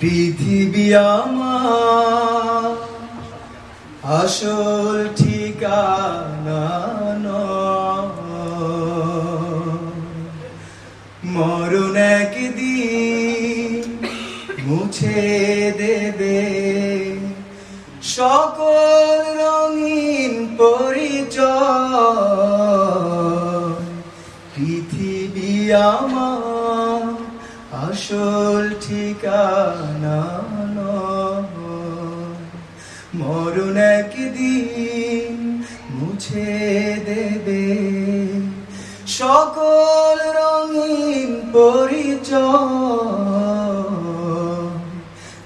পৃথিবী আমার আসল ঠিকানা। মরণ একদিন মুছে দেবে সকল রঙিন পরিচয় পৃথিবী আমার আসল ঠিকানা। মরণ একদিন মুছে দেবে। সকল রঙিন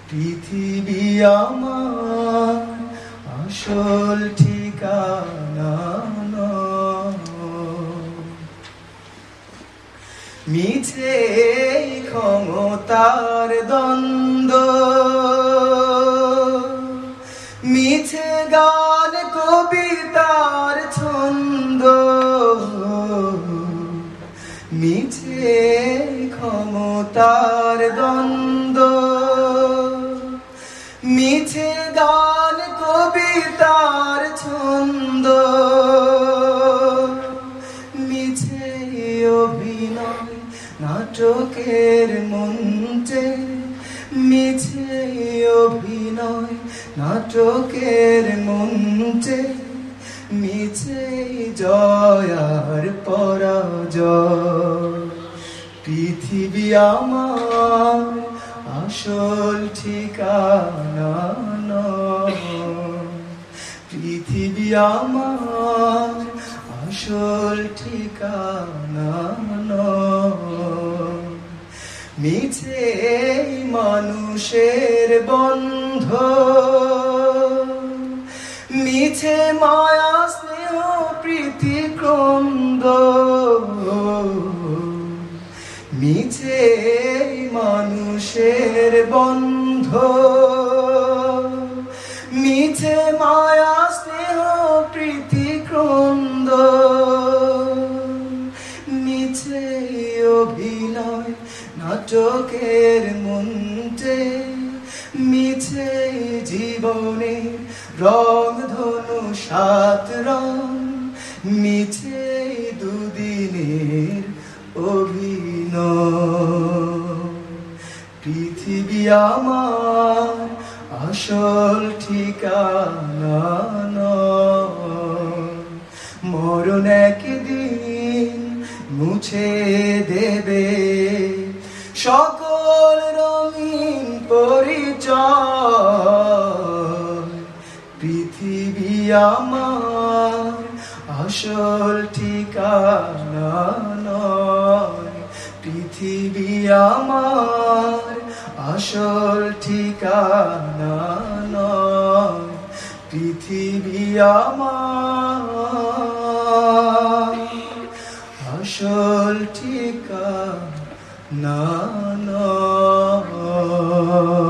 পৃথিবী আমার আসল ঠিকানা মিছে ক্ষমতার দ্বন্দ্ব। মিছে গান কবিতার ছন্দ। মিছে ক্ষমতার দ্বন্দ্ব। নাটকের মঞ্চে মিছে অভিনয় নাটকের মঞ্চে মিছে জয়ার পরাজয় পৃথিবী আমার আসল ঠিকানা। পৃথিবী আমার আসল ঠিকানা। মিছে মানুষের বন্ধ। মিছে মায়া স্নেহ প্রীতি ক্রন্দ। মিছে মানুষের বন্ধ। অভিনয় নাটকের মঞ্চে মিছে জীবনে রং ধনু সাত রং, মিছে দুদিনের অভিনয় পৃথিবী আমার আসল ঠিকানা নয়। মরণ একদিন মুছে দেবে পরিচয় পৃথিবী আমার আসল ঠিকানা নয়। পৃথিবী আমার আসল ঠিকানা নয়। পৃথিবী আমার আসল ঠিকানা নয়।